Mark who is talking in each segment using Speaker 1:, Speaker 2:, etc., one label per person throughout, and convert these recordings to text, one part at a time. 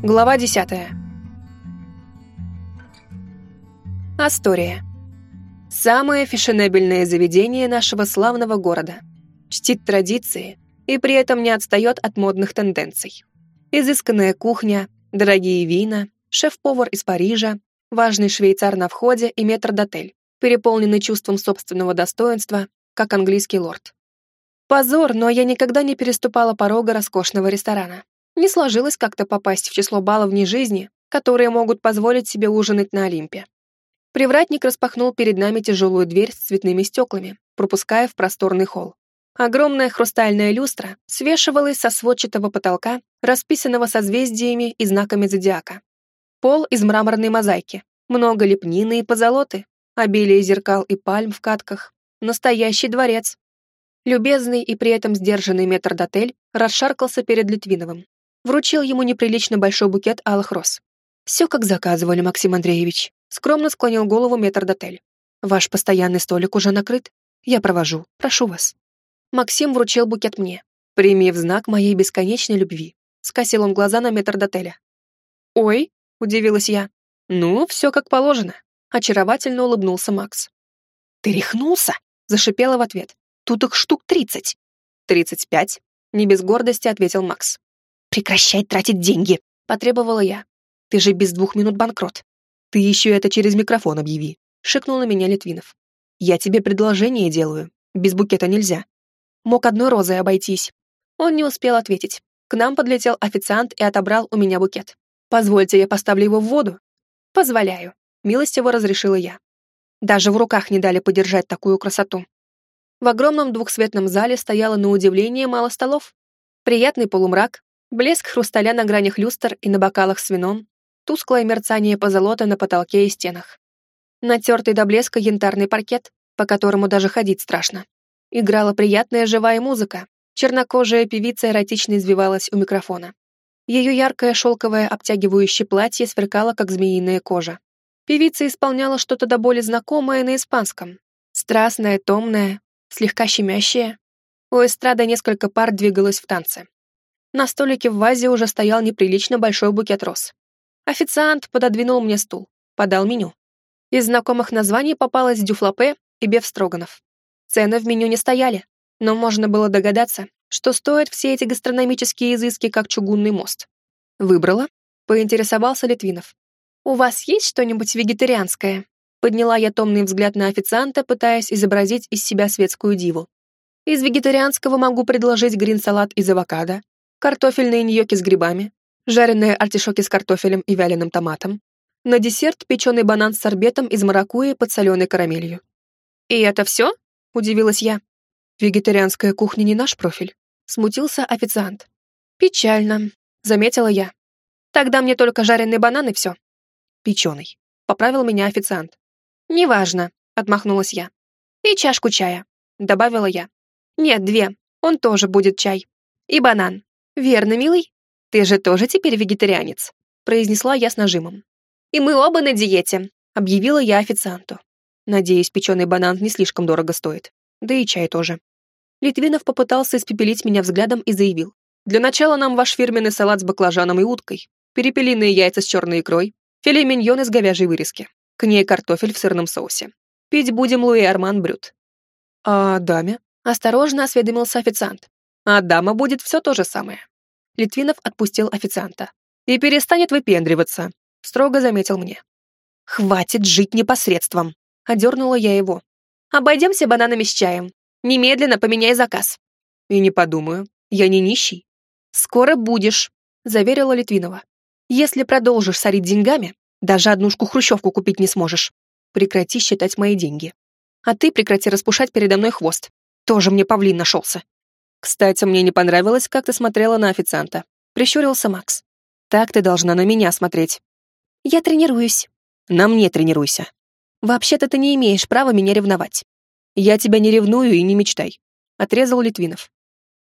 Speaker 1: Глава 10. Астория. Самое фешенебельное заведение нашего славного города. Чтит традиции и при этом не отстает от модных тенденций. Изысканная кухня, дорогие вина, шеф-повар из Парижа, важный швейцар на входе и метрдотель, переполненный чувством собственного достоинства, как английский лорд. Позор, но я никогда не переступала порога роскошного ресторана. Не сложилось как-то попасть в число баллов вне жизни, которые могут позволить себе ужинать на Олимпе. Привратник распахнул перед нами тяжелую дверь с цветными стеклами, пропуская в просторный холл. Огромная хрустальная люстра свешивалась со сводчатого потолка, расписанного созвездиями и знаками зодиака. Пол из мраморной мозаики, много лепнины и позолоты, обилие зеркал и пальм в катках. Настоящий дворец. Любезный и при этом сдержанный метрдотель расшаркался перед Литвиновым, вручил ему неприлично большой букет алых роз. «Все, как заказывали, Максим Андреевич», — скромно склонил голову метрдотель. «Ваш постоянный столик уже накрыт. Я провожу. Прошу вас». Максим вручил букет мне. «Прими в знак моей бесконечной любви», — скосил он глаза на метрдотеля. «Ой», — удивилась я. «Ну, все как положено», — очаровательно улыбнулся Макс. «Ты рехнулся?» — зашипела в ответ. «Тут их штук тридцать». «Тридцать пять», — не без гордости ответил Макс. «Прекращай тратить деньги», — потребовала я. «Ты же без двух минут банкрот». «Ты еще это через микрофон объяви», — шикнул на меня Литвинов. «Я тебе предложение делаю. Без букета нельзя». Мог одной розой обойтись. Он не успел ответить. К нам подлетел официант и отобрал у меня букет. «Позвольте, я поставлю его в воду?» «Позволяю», — милостиво разрешила я. Даже в руках не дали подержать такую красоту. В огромном двухсветном зале стояло на удивление мало столов. Приятный полумрак, Блеск хрусталя на гранях люстр и на бокалах с вином, тусклое мерцание позолота на потолке и стенах. Натертый до блеска янтарный паркет, по которому даже ходить страшно. Играла приятная живая музыка, чернокожая певица эротично извивалась у микрофона. Ее яркое шелковое обтягивающее платье сверкало, как змеиная кожа. Певица исполняла что-то до боли знакомое на испанском. Страстное, томное, слегка щемящее. У эстрады несколько пар двигалось в танце. На столике в вазе уже стоял неприлично большой букет роз. Официант пододвинул мне стул, подал меню. Из знакомых названий попалось дюфлапе и бефстроганов. Цены в меню не стояли, но можно было догадаться, что стоят все эти гастрономические изыски, как чугунный мост. Выбрала, поинтересовался Литвинов. «У вас есть что-нибудь вегетарианское?» Подняла я томный взгляд на официанта, пытаясь изобразить из себя светскую диву. Из вегетарианского могу предложить грин-салат из авокадо, картофельные ньоки с грибами, жареные артишоки с картофелем и вяленым томатом, на десерт печеный банан с сорбетом из маракуйи под соленой карамелью. «И это все?» — удивилась я. «Вегетарианская кухня не наш профиль», — смутился официант. «Печально», — заметила я. «Тогда мне только жареный банан и все». «Печеный», — поправил меня официант. «Неважно», — отмахнулась я. «И чашку чая», — добавила я. «Нет, две, он тоже будет чай. И банан. «Верно, милый. Ты же тоже теперь вегетарианец», произнесла я с нажимом. «И мы оба на диете», объявила я официанту. Надеюсь, печеный банан не слишком дорого стоит. Да и чай тоже. Литвинов попытался испепелить меня взглядом и заявил. «Для начала нам ваш фирменный салат с баклажаном и уткой, перепелиные яйца с черной икрой, филе миньон из говяжьей вырезки, к ней картофель в сырном соусе. Пить будем Луи Арман Брют». «А даме?» — осторожно осведомился официант. «А дама будет все то же самое. Литвинов отпустил официанта. «И перестанет выпендриваться», — строго заметил мне. «Хватит жить непосредством», — одернула я его. «Обойдемся бананами с чаем. Немедленно поменяй заказ». «И не подумаю. Я не нищий». «Скоро будешь», — заверила Литвинова. «Если продолжишь сорить деньгами, даже однушку-хрущевку купить не сможешь. Прекрати считать мои деньги. А ты прекрати распушать передо мной хвост. Тоже мне павлин нашелся. «Кстати, мне не понравилось, как ты смотрела на официанта», — прищурился Макс. «Так ты должна на меня смотреть». «Я тренируюсь». «На мне тренируйся». «Вообще-то ты не имеешь права меня ревновать». «Я тебя не ревную и не мечтай», — отрезал Литвинов.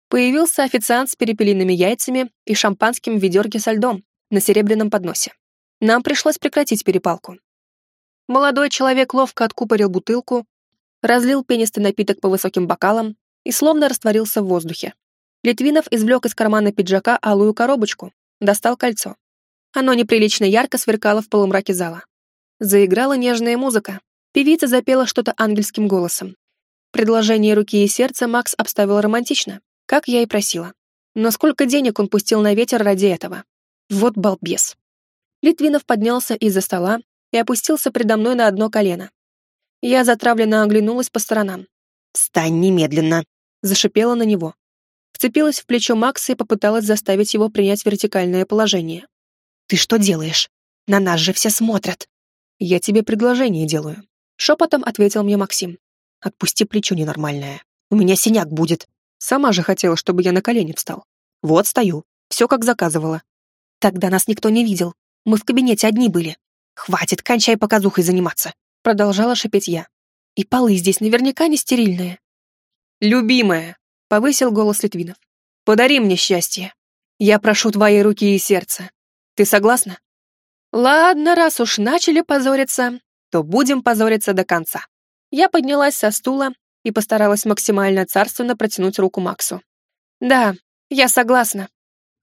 Speaker 1: Появился официант с перепелиными яйцами и шампанским в ведерке со льдом на серебряном подносе. Нам пришлось прекратить перепалку. Молодой человек ловко откупорил бутылку, разлил пенистый напиток по высоким бокалам и словно растворился в воздухе. Литвинов извлек из кармана пиджака алую коробочку, достал кольцо. Оно неприлично ярко сверкало в полумраке зала. Заиграла нежная музыка. Певица запела что-то ангельским голосом. Предложение руки и сердца Макс обставил романтично, как я и просила. Но сколько денег он пустил на ветер ради этого? Вот балбес. Литвинов поднялся из-за стола и опустился предо мной на одно колено. Я затравленно оглянулась по сторонам. «Встань немедленно!» — зашипела на него. Вцепилась в плечо Макса и попыталась заставить его принять вертикальное положение. «Ты что делаешь? На нас же все смотрят!» «Я тебе предложение делаю», — шепотом ответил мне Максим. «Отпусти плечо ненормальное. У меня синяк будет. Сама же хотела, чтобы я на колени встал. Вот стою. Все как заказывала. Тогда нас никто не видел. Мы в кабинете одни были. Хватит, кончай показухой заниматься. Продолжала шипеть я. И полы здесь наверняка не стерильные. Любимая, повысил голос Литвинов. Подари мне счастье. Я прошу твоей руки и сердца. Ты согласна? Ладно, раз уж начали позориться, то будем позориться до конца. Я поднялась со стула и постаралась максимально царственно протянуть руку Максу. Да, я согласна.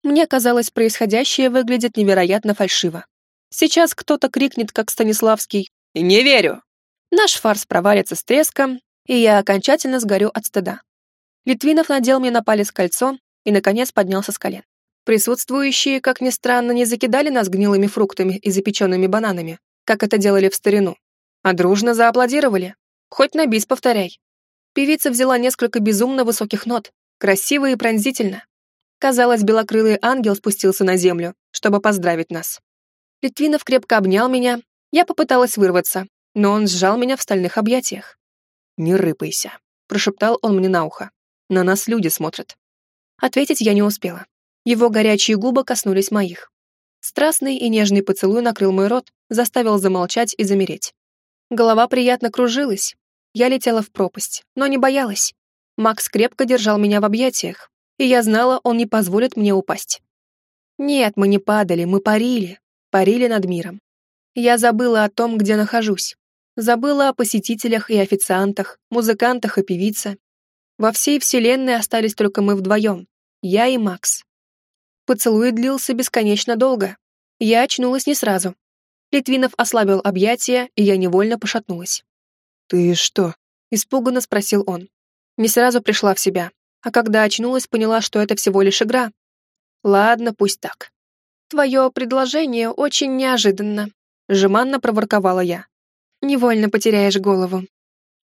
Speaker 1: Мне казалось, происходящее выглядит невероятно фальшиво. Сейчас кто-то крикнет, как Станиславский «Не верю!». Наш фарс провалится с треском, и я окончательно сгорю от стыда. Литвинов надел мне на палец кольцо и, наконец, поднялся с колен. Присутствующие, как ни странно, не закидали нас гнилыми фруктами и запеченными бананами, как это делали в старину, а дружно зааплодировали. Хоть на бис повторяй. Певица взяла несколько безумно высоких нот, красиво и пронзительно. Казалось, белокрылый ангел спустился на землю, чтобы поздравить нас. Литвинов крепко обнял меня, я попыталась вырваться, но он сжал меня в стальных объятиях. «Не рыпайся», — прошептал он мне на ухо. «На нас люди смотрят». Ответить я не успела. Его горячие губы коснулись моих. Страстный и нежный поцелуй накрыл мой рот, заставил замолчать и замереть. Голова приятно кружилась, я летела в пропасть, но не боялась. Макс крепко держал меня в объятиях, и я знала, он не позволит мне упасть. Нет, мы не падали, мы парили, парили над миром. Я забыла о том, где нахожусь. Забыла о посетителях и официантах, музыкантах и певице. Во всей вселенной остались только мы вдвоем, я и Макс. Поцелуй длился бесконечно долго. Я очнулась не сразу. Литвинов ослабил объятия, и я невольно пошатнулась. «Ты что?» — испуганно спросил он. Не сразу пришла в себя, а когда очнулась, поняла, что это всего лишь игра. «Ладно, пусть так. Твое предложение очень неожиданно», — жеманно проворковала я. «Невольно потеряешь голову».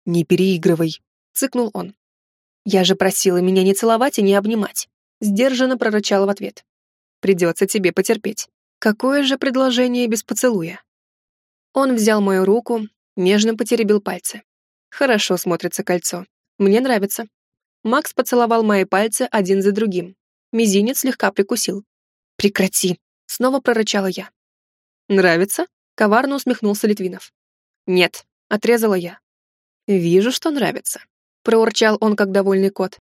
Speaker 1: «Не переигрывай», — цыкнул он. «Я же просила меня не целовать и не обнимать», — сдержанно прорычала в ответ. «Придется тебе потерпеть. Какое же предложение без поцелуя?» Он взял мою руку, Нежно потеребил пальцы. Хорошо смотрится кольцо. Мне нравится. Макс поцеловал мои пальцы один за другим. Мизинец слегка прикусил. «Прекрати!» — снова прорычала я. «Нравится?» — коварно усмехнулся Литвинов. «Нет», — отрезала я. «Вижу, что нравится», — проурчал он, как довольный кот.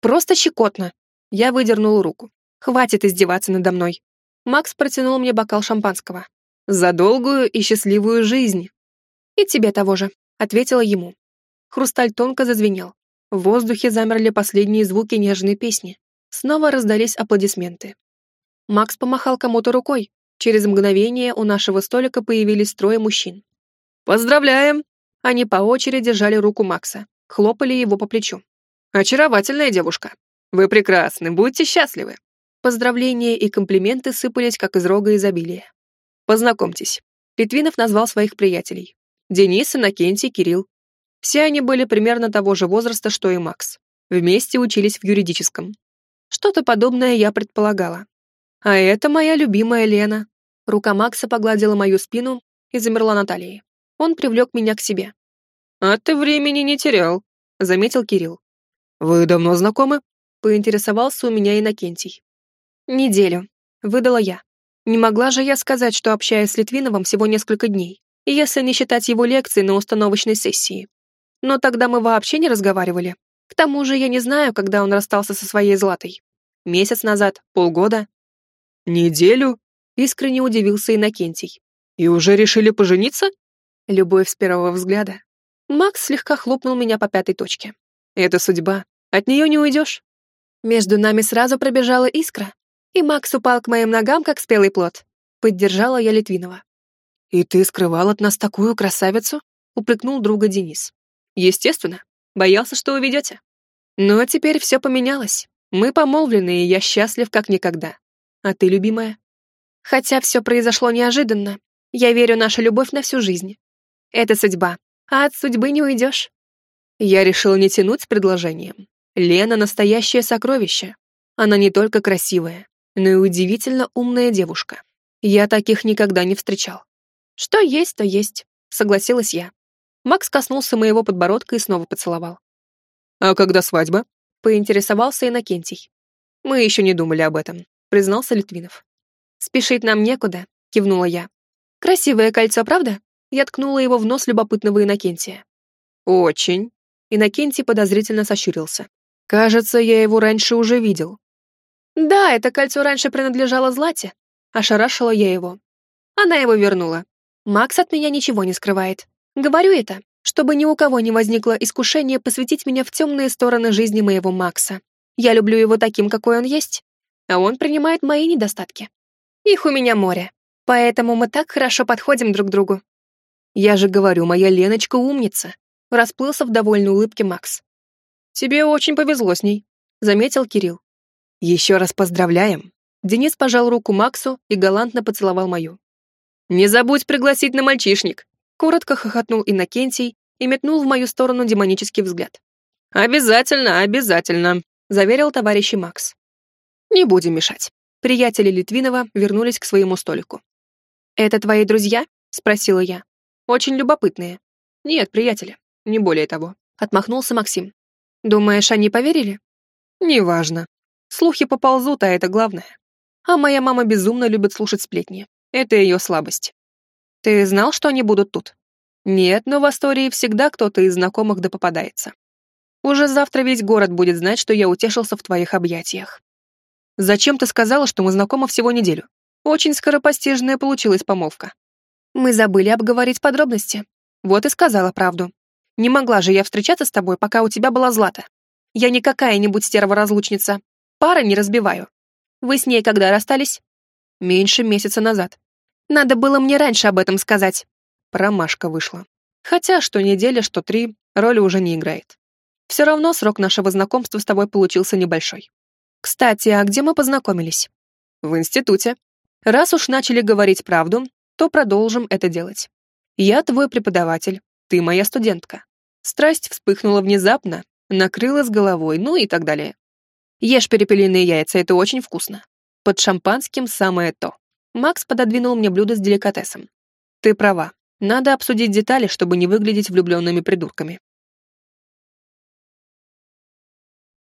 Speaker 1: «Просто щекотно!» Я выдернула руку. «Хватит издеваться надо мной!» Макс протянул мне бокал шампанского. «За долгую и счастливую жизнь!» «И тебе того же», — ответила ему. Хрусталь тонко зазвенел. В воздухе замерли последние звуки нежной песни. Снова раздались аплодисменты. Макс помахал кому-то рукой. Через мгновение у нашего столика появились трое мужчин. «Поздравляем!» Они по очереди жали руку Макса, хлопали его по плечу. «Очаровательная девушка! Вы прекрасны, будьте счастливы!» Поздравления и комплименты сыпались, как из рога изобилия. «Познакомьтесь». Литвинов назвал своих приятелей. Денис, Иннокентий, Кирилл. Все они были примерно того же возраста, что и Макс. Вместе учились в юридическом. Что-то подобное я предполагала. А это моя любимая Лена. Рука Макса погладила мою спину и замерла на талии. Он привлек меня к себе. «А ты времени не терял», — заметил Кирилл. «Вы давно знакомы?» — поинтересовался у меня Иннокентий. «Неделю», — выдала я. Не могла же я сказать, что общаюсь с Литвиновым всего несколько дней если не считать его лекции на установочной сессии. Но тогда мы вообще не разговаривали. К тому же я не знаю, когда он расстался со своей Златой. Месяц назад, полгода. Неделю? Искренне удивился Иннокентий. И уже решили пожениться? Любовь с первого взгляда. Макс слегка хлопнул меня по пятой точке. Это судьба. От нее не уйдешь. Между нами сразу пробежала искра, и Макс упал к моим ногам, как спелый плод. Поддержала я Литвинова. «И ты скрывал от нас такую красавицу?» — упрекнул друга Денис. «Естественно. Боялся, что уведете. Но теперь все поменялось. Мы помолвлены, и я счастлив как никогда. А ты, любимая?» «Хотя все произошло неожиданно. Я верю, наша любовь на всю жизнь. Это судьба, а от судьбы не уйдешь». Я решил не тянуть с предложением. Лена — настоящее сокровище. Она не только красивая, но и удивительно умная девушка. Я таких никогда не встречал. «Что есть, то есть», — согласилась я. Макс коснулся моего подбородка и снова поцеловал. «А когда свадьба?» — поинтересовался Иннокентий. «Мы еще не думали об этом», — признался Литвинов. «Спешить нам некуда», — кивнула я. «Красивое кольцо, правда?» Я ткнула его в нос любопытного Иннокентия. «Очень». Иннокентий подозрительно сощурился. «Кажется, я его раньше уже видел». «Да, это кольцо раньше принадлежало Злате», — ошарашила я его. Она его вернула. Макс от меня ничего не скрывает. Говорю это, чтобы ни у кого не возникло искушение посвятить меня в темные стороны жизни моего Макса. Я люблю его таким, какой он есть, а он принимает мои недостатки. Их у меня море, поэтому мы так хорошо подходим друг к другу. Я же говорю, моя Леночка умница. Расплылся в довольной улыбке Макс. Тебе очень повезло с ней, заметил Кирилл. Еще раз поздравляем. Денис пожал руку Максу и галантно поцеловал мою. «Не забудь пригласить на мальчишник!» Коротко хохотнул Иннокентий и метнул в мою сторону демонический взгляд. «Обязательно, обязательно!» заверил товарищ Макс. «Не будем мешать». Приятели Литвинова вернулись к своему столику. «Это твои друзья?» — спросила я. «Очень любопытные». «Нет, приятели, не более того», — отмахнулся Максим. «Думаешь, они поверили?» «Неважно. Слухи поползут, а это главное. А моя мама безумно любит слушать сплетни. Это ее слабость. Ты знал, что они будут тут? Нет, но в Астории всегда кто-то из знакомых да попадается. Уже завтра весь город будет знать, что я утешился в твоих объятиях. Зачем ты сказала, что мы знакомы всего неделю? Очень скоропостижная получилась помолвка. Мы забыли обговорить подробности. Вот и сказала правду. Не могла же я встречаться с тобой, пока у тебя была Злата. Я не какая-нибудь стерва-разлучница. Пары не разбиваю. Вы с ней когда расстались? Меньше месяца назад. Надо было мне раньше об этом сказать. Промашка вышла. Хотя что неделя, что три, роли уже не играет. Все равно срок нашего знакомства с тобой получился небольшой. Кстати, а где мы познакомились? В институте. Раз уж начали говорить правду, то продолжим это делать. Я твой преподаватель, ты моя студентка. Страсть вспыхнула внезапно, накрыла с головой, ну и так далее. Ешь перепелиные яйца, это очень вкусно. Под шампанским самое то. Макс пододвинул мне блюдо с деликатесом. Ты права. Надо обсудить детали, чтобы не выглядеть влюбленными придурками.